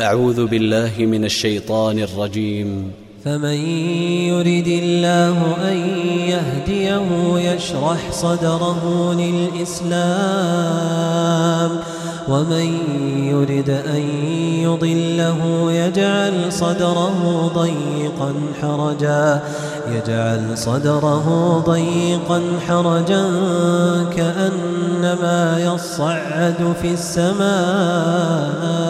أعوذ بالله من الشيطان الرجيم. فمن يرد الله أن يهديه يشرح صدره للإسلام ومن يرد أن يضله يجعل صدره ضيقا حرجا يجعل صدره ضيقا حرجا كأنما يصعد في السماء.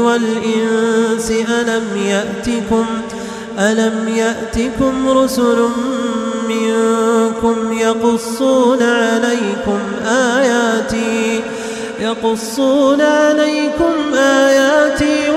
والإنس ألم يأتكم ألم يأتكم رسل منكم يقصون عليكم آياتي يقصون عليكم آياتي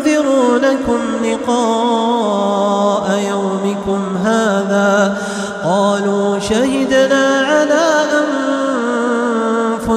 وينذرونكم لقاء يومكم هذا. قالوا شهدنا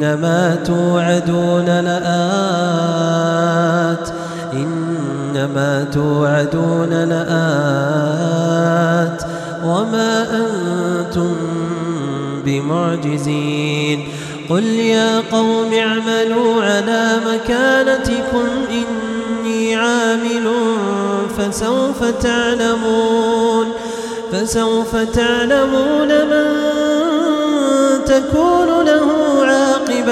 إنما توعدون لآت. إنما توعدون لآت. وما أنتم بمعجزين. قل يا قوم اعملوا على مكانتكم إني عامل فسوف تعلمون. فسوف تعلمون من تكون